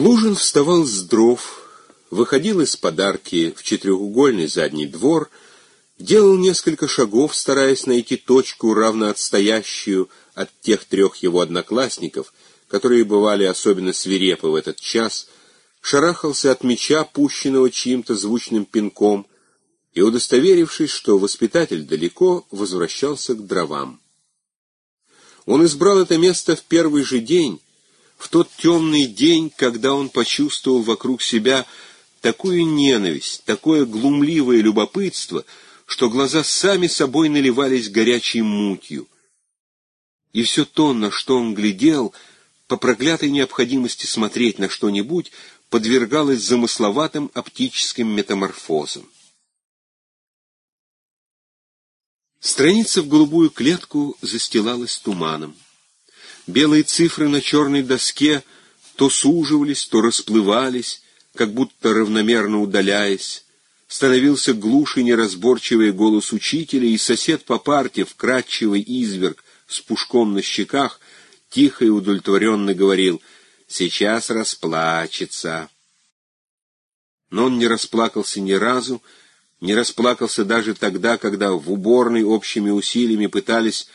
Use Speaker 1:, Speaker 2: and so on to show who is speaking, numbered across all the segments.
Speaker 1: Лужин вставал с дров, выходил из подарки в четырехугольный задний двор, делал несколько шагов, стараясь найти точку, равно отстоящую от тех трех его одноклассников, которые бывали особенно свирепы в этот час, шарахался от меча, пущенного чьим-то звучным пинком, и, удостоверившись, что воспитатель далеко, возвращался к дровам. Он избрал это место в первый же день, в тот темный день, когда он почувствовал вокруг себя такую ненависть, такое глумливое любопытство, что глаза сами собой наливались горячей мутью. И все то, на что он глядел, по проклятой необходимости смотреть на что-нибудь, подвергалось замысловатым оптическим метаморфозам. Страница в голубую клетку застилалась туманом. Белые цифры на черной доске то суживались, то расплывались, как будто равномерно удаляясь. Становился глуше неразборчивый голос учителя, и сосед по парте, вкрадчивый изверг с пушком на щеках, тихо и удовлетворенно говорил «Сейчас расплачется». Но он не расплакался ни разу, не расплакался даже тогда, когда в уборной общими усилиями пытались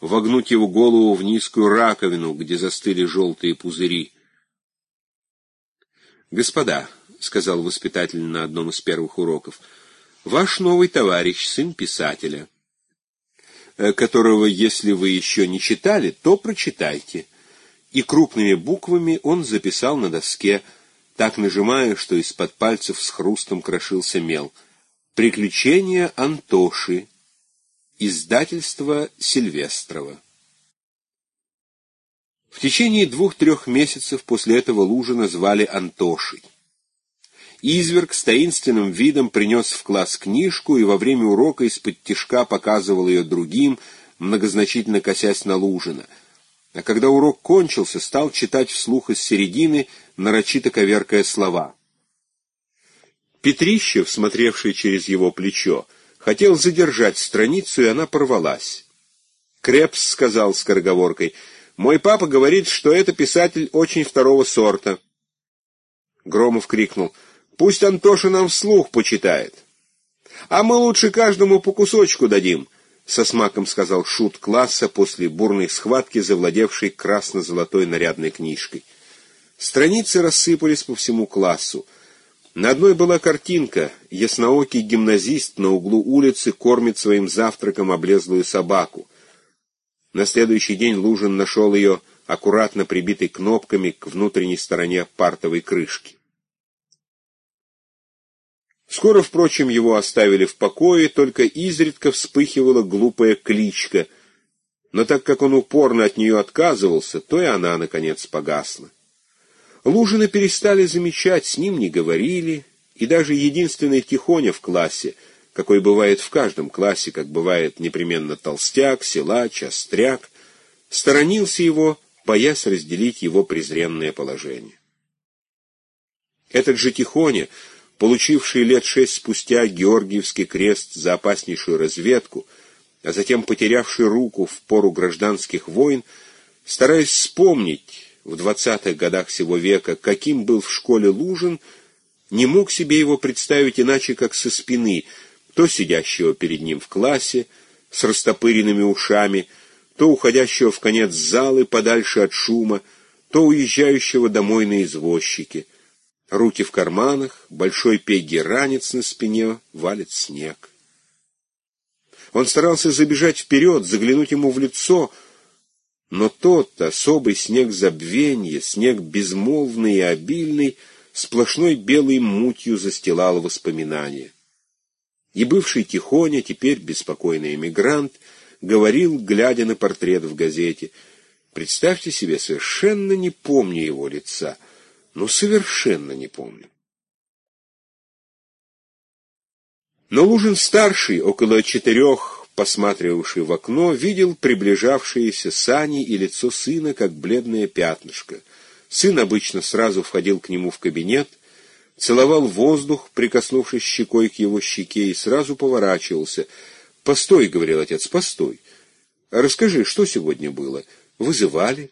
Speaker 1: вогнуть его голову в низкую раковину, где застыли желтые пузыри. «Господа», — сказал воспитатель на одном из первых уроков, — «ваш новый товарищ, сын писателя, э, которого, если вы еще не читали, то прочитайте». И крупными буквами он записал на доске, так нажимая, что из-под пальцев с хрустом крошился мел. «Приключения Антоши, Издательство Сильвестрова. В течение двух-трех месяцев после этого Лужина звали Антошей. Изверг с таинственным видом принес в класс книжку и во время урока из-под тишка показывал ее другим, многозначительно косясь на Лужина. А когда урок кончился, стал читать вслух из середины, нарочито коверкая слова. Петрищев, смотревший через его плечо, — Хотел задержать страницу, и она порвалась. Крепс сказал скороговоркой, «Мой папа говорит, что это писатель очень второго сорта». Громов крикнул, «Пусть Антоша нам вслух почитает». «А мы лучше каждому по кусочку дадим», — со смаком сказал шут класса после бурной схватки, завладевшей красно-золотой нарядной книжкой. Страницы рассыпались по всему классу. На одной была картинка. Ясноокий гимназист на углу улицы кормит своим завтраком облезлую собаку. На следующий день Лужин нашел ее аккуратно прибитой кнопками к внутренней стороне партовой крышки. Скоро, впрочем, его оставили в покое, только изредка вспыхивала глупая кличка, но так как он упорно от нее отказывался, то и она, наконец, погасла. Лужина перестали замечать, с ним не говорили, и даже единственный тихоня в классе, какой бывает в каждом классе, как бывает непременно толстяк, силач, остряк, сторонился его, боясь разделить его презренное положение. Этот же тихоня, получивший лет шесть спустя Георгиевский крест за опаснейшую разведку, а затем потерявший руку в пору гражданских войн, стараясь вспомнить, в двадцатых годах всего века, каким был в школе Лужин, не мог себе его представить иначе, как со спины, то сидящего перед ним в классе, с растопыренными ушами, то уходящего в конец залы подальше от шума, то уезжающего домой на извозчике. Руки в карманах, большой пеги ранец на спине, валит снег. Он старался забежать вперед, заглянуть ему в лицо — но тот особый снег забвенья, снег безмолвный и обильный, сплошной белой мутью застилал воспоминания. И бывший Тихоня, теперь беспокойный эмигрант, говорил, глядя на портрет в газете, «Представьте себе, совершенно не помню его лица, ну совершенно не помню». Но Лужин-старший, около четырех посматривавший в окно, видел приближавшиеся сани и лицо сына, как бледное пятнышко. Сын обычно сразу входил к нему в кабинет, целовал воздух, прикоснувшись щекой к его щеке, и сразу поворачивался. «Постой», — говорил отец, — «постой. Расскажи, что сегодня было? Вызывали?»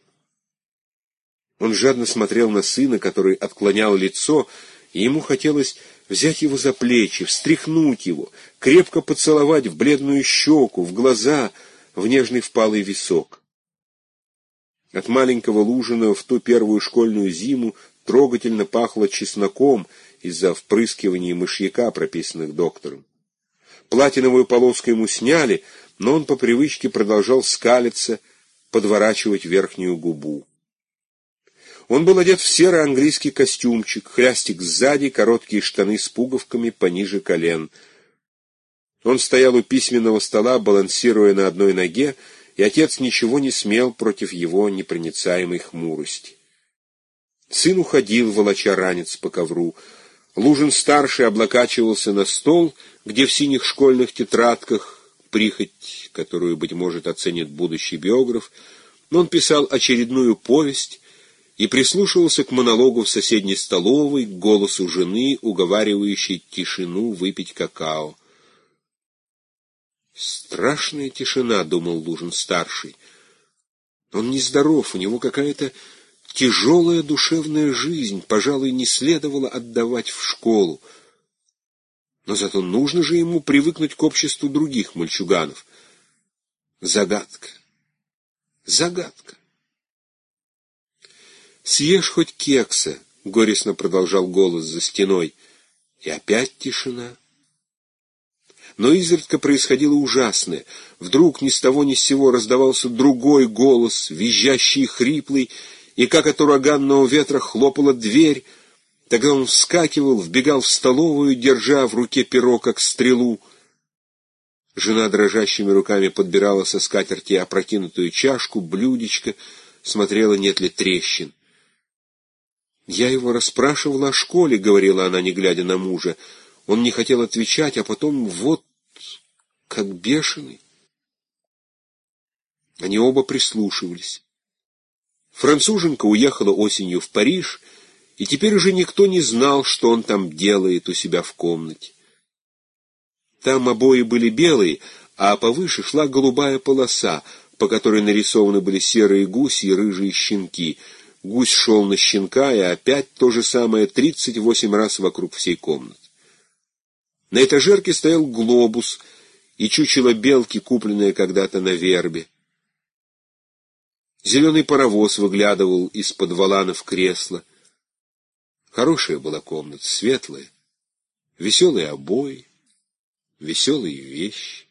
Speaker 1: Он жадно смотрел на сына, который отклонял лицо, и ему хотелось взять его за плечи, встряхнуть его, крепко поцеловать в бледную щеку, в глаза, в нежный впалый висок. От маленького Лужина в ту первую школьную зиму трогательно пахло чесноком из-за впрыскивания мышьяка, прописанных доктором. Платиновую полоску ему сняли, но он по привычке продолжал скалиться, подворачивать верхнюю губу. Он был одет в серый английский костюмчик, хлястик сзади, короткие штаны с пуговками пониже колен. Он стоял у письменного стола, балансируя на одной ноге, и отец ничего не смел против его непроницаемой хмурости. Сын уходил, волоча ранец по ковру. Лужин-старший облокачивался на стол, где в синих школьных тетрадках, прихоть, которую, быть может, оценит будущий биограф, он писал очередную повесть и прислушивался к монологу в соседней столовой, к голосу жены, уговаривающей тишину выпить какао. Страшная тишина, — думал Лужин-старший. Он нездоров, у него какая-то тяжелая душевная жизнь, пожалуй, не следовало отдавать в школу. Но зато нужно же ему привыкнуть к обществу других мальчуганов. Загадка. Загадка. «Съешь хоть кекса», — горестно продолжал голос за стеной. И опять тишина. Но изредка происходило ужасное. Вдруг ни с того ни с сего раздавался другой голос, визжащий и хриплый, и как от ураганного ветра хлопала дверь. Тогда он вскакивал, вбегал в столовую, держа в руке перо, как стрелу. Жена дрожащими руками подбирала со скатерти опрокинутую чашку, блюдечко, смотрела, нет ли трещин. «Я его расспрашивала о школе», — говорила она, не глядя на мужа. Он не хотел отвечать, а потом вот как бешеный. Они оба прислушивались. Француженка уехала осенью в Париж, и теперь уже никто не знал, что он там делает у себя в комнате. Там обои были белые, а повыше шла голубая полоса, по которой нарисованы были серые гуси и рыжие щенки — Гусь шел на щенка, и опять то же самое тридцать восемь раз вокруг всей комнаты. На этажерке стоял глобус и чучело белки, купленное когда-то на вербе. Зеленый паровоз выглядывал из-под валана в кресло. Хорошая была комната, светлая, веселые обои, веселые вещи.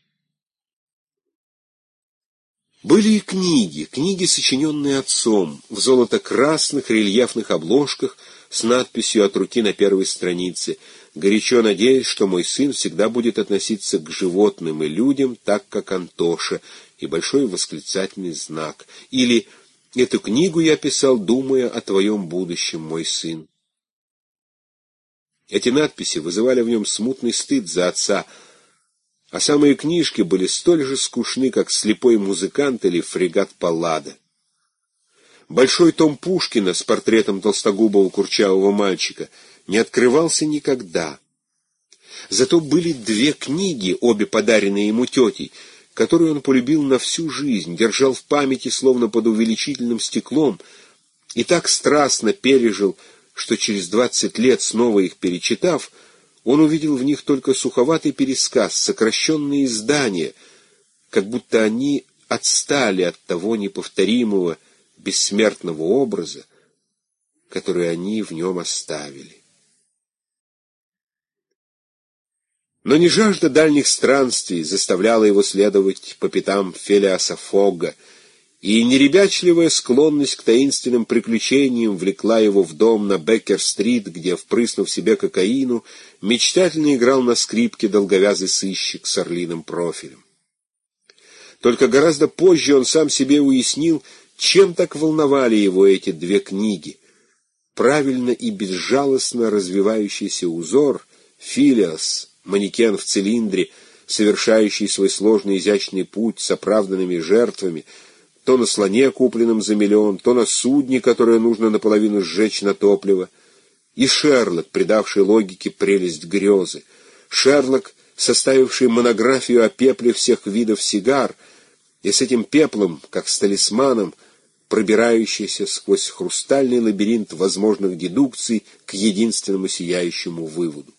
Speaker 1: Были и книги, книги, сочиненные отцом, в золото-красных рельефных обложках с надписью от руки на первой странице, горячо надеясь, что мой сын всегда будет относиться к животным и людям так, как Антоша, и большой восклицательный знак. Или «Эту книгу я писал, думая о твоем будущем, мой сын». Эти надписи вызывали в нем смутный стыд за отца, а самые книжки были столь же скучны, как «Слепой музыкант» или «Фрегат Паллада». Большой том Пушкина с портретом толстогубого курчавого мальчика не открывался никогда. Зато были две книги, обе подаренные ему тетей, которые он полюбил на всю жизнь, держал в памяти словно под увеличительным стеклом и так страстно пережил, что через двадцать лет, снова их перечитав, он увидел в них только суховатый пересказ, сокращенные издания, как будто они отстали от того неповторимого, бессмертного образа, который они в нем оставили. Но не жажда дальних странствий заставляла его следовать по пятам Фелиаса Фогга — и неребячливая склонность к таинственным приключениям влекла его в дом на Беккер-стрит, где, впрыснув себе кокаину, мечтательно играл на скрипке долговязый сыщик с орлиным профилем. Только гораздо позже он сам себе уяснил, чем так волновали его эти две книги. Правильно и безжалостно развивающийся узор, Филиас, манекен в цилиндре, совершающий свой сложный изящный путь с оправданными жертвами — то на слоне, купленном за миллион, то на судне, которое нужно наполовину сжечь на топливо. И Шерлок, придавший логике прелесть грезы. Шерлок, составивший монографию о пепле всех видов сигар, и с этим пеплом, как с талисманом, пробирающийся сквозь хрустальный лабиринт возможных дедукций к единственному сияющему выводу.